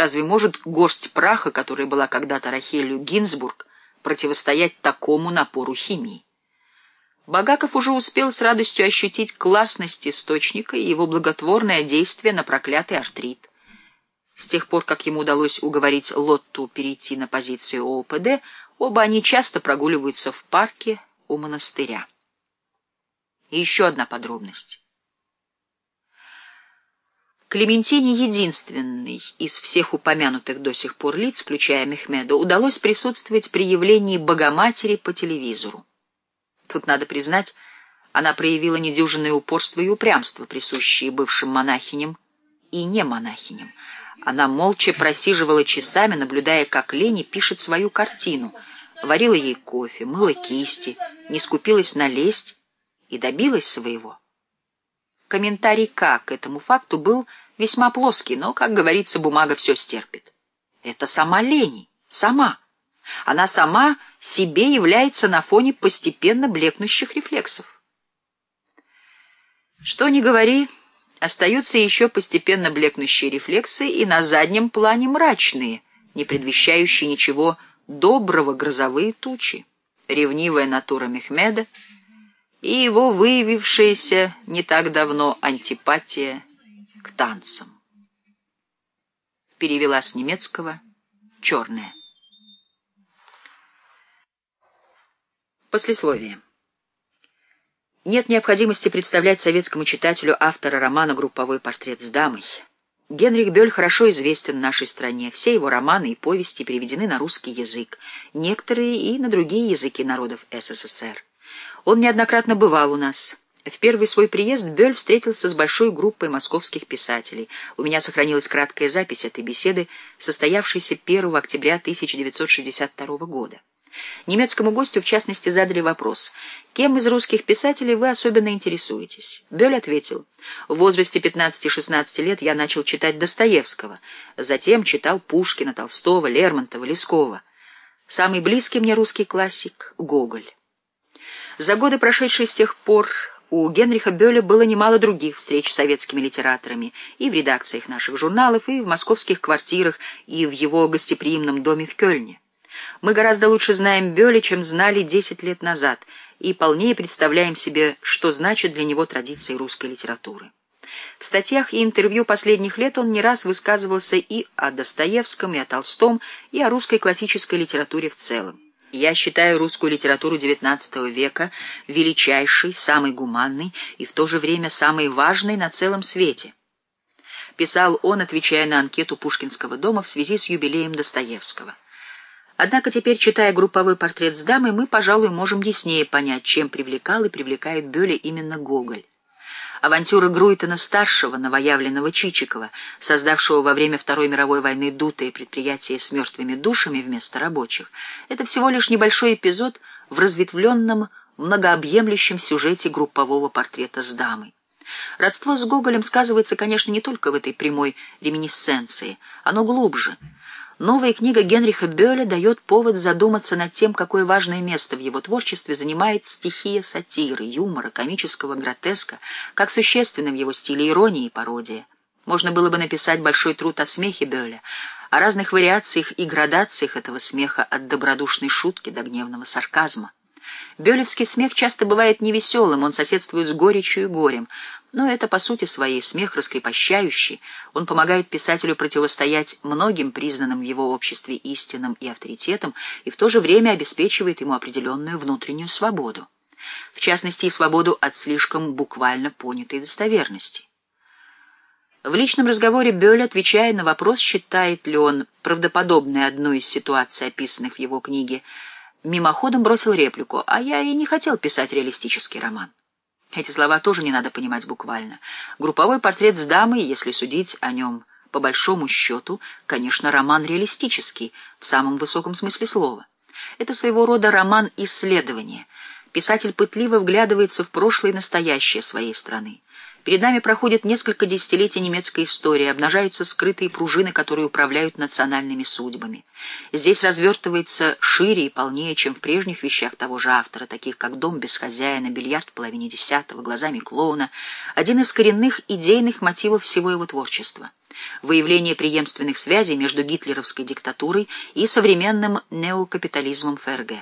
Разве может горсть праха, которая была когда-то Рахелью Гинзбург, противостоять такому напору химии? Багаков уже успел с радостью ощутить классность источника и его благотворное действие на проклятый артрит. С тех пор, как ему удалось уговорить Лотту перейти на позицию ОПД, оба они часто прогуливаются в парке у монастыря. И еще одна подробность. Клементине единственной из всех упомянутых до сих пор лиц, включая Мехмеда, удалось присутствовать при явлении Богоматери по телевизору. Тут, надо признать, она проявила недюжинное упорство и упрямство, присущие бывшим монахиням и не монахиням. Она молча просиживала часами, наблюдая, как Лени пишет свою картину, варила ей кофе, мыла кисти, не скупилась на лесть и добилась своего. Комментарий «к» к этому факту был весьма плоский, но, как говорится, бумага все стерпит. Это сама Лени, сама. Она сама себе является на фоне постепенно блекнущих рефлексов. Что ни говори, остаются еще постепенно блекнущие рефлексы и на заднем плане мрачные, не предвещающие ничего доброго грозовые тучи, ревнивая натура Мехмеда — и его выявившаяся не так давно антипатия к танцам. Перевела с немецкого «черная». Послесловие. Нет необходимости представлять советскому читателю автора романа «Групповой портрет с дамой». Генрих Бёль хорошо известен в нашей стране. Все его романы и повести переведены на русский язык, некоторые и на другие языки народов СССР. Он неоднократно бывал у нас. В первый свой приезд Бёль встретился с большой группой московских писателей. У меня сохранилась краткая запись этой беседы, состоявшейся 1 октября 1962 года. Немецкому гостю, в частности, задали вопрос, кем из русских писателей вы особенно интересуетесь? Бёль ответил, в возрасте 15-16 лет я начал читать Достоевского, затем читал Пушкина, Толстого, Лермонтова, Лескова. Самый близкий мне русский классик — Гоголь. За годы, прошедшие с тех пор, у Генриха Бёля было немало других встреч с советскими литераторами и в редакциях наших журналов, и в московских квартирах, и в его гостеприимном доме в Кёльне. Мы гораздо лучше знаем Бёля, чем знали 10 лет назад, и полнее представляем себе, что значит для него традиции русской литературы. В статьях и интервью последних лет он не раз высказывался и о Достоевском, и о Толстом, и о русской классической литературе в целом. Я считаю русскую литературу XIX века величайшей, самой гуманной и в то же время самой важной на целом свете. Писал он, отвечая на анкету Пушкинского дома в связи с юбилеем Достоевского. Однако теперь, читая групповой портрет с дамой, мы, пожалуй, можем яснее понять, чем привлекал и привлекает Бёля именно Гоголь. Авантюры Груйтона-старшего, новоявленного Чичикова, создавшего во время Второй мировой войны дутые предприятия с мертвыми душами вместо рабочих, это всего лишь небольшой эпизод в разветвленном, многообъемлющем сюжете группового портрета с дамой. Родство с Гоголем сказывается, конечно, не только в этой прямой реминисценции, оно глубже — Новая книга Генриха Бёля дает повод задуматься над тем, какое важное место в его творчестве занимает стихия сатиры, юмора, комического гротеска, как существенна в его стиле ирония и пародия. Можно было бы написать большой труд о смехе Бёля, о разных вариациях и градациях этого смеха от добродушной шутки до гневного сарказма. Бёлевский смех часто бывает невеселым, он соседствует с горечью и горем, но это, по сути своей, смех раскрепощающий. Он помогает писателю противостоять многим признанным в его обществе истинам и авторитетам и в то же время обеспечивает ему определенную внутреннюю свободу. В частности, и свободу от слишком буквально понятой достоверности. В личном разговоре Бёль, отвечая на вопрос, считает ли он правдоподобной одну из ситуаций, описанных в его книге, мимоходом бросил реплику, а я и не хотел писать реалистический роман. Эти слова тоже не надо понимать буквально. Групповой портрет с дамой, если судить о нем по большому счету, конечно, роман реалистический, в самом высоком смысле слова. Это своего рода роман исследования. Писатель пытливо вглядывается в прошлое и настоящее своей страны. Перед нами проходит несколько десятилетий немецкой истории, обнажаются скрытые пружины, которые управляют национальными судьбами. Здесь развертывается шире и полнее, чем в прежних вещах того же автора, таких как «Дом без хозяина», «Бильярд в половине десятого», «Глазами клоуна», один из коренных идейных мотивов всего его творчества — выявление преемственных связей между гитлеровской диктатурой и современным неокапитализмом ФРГ.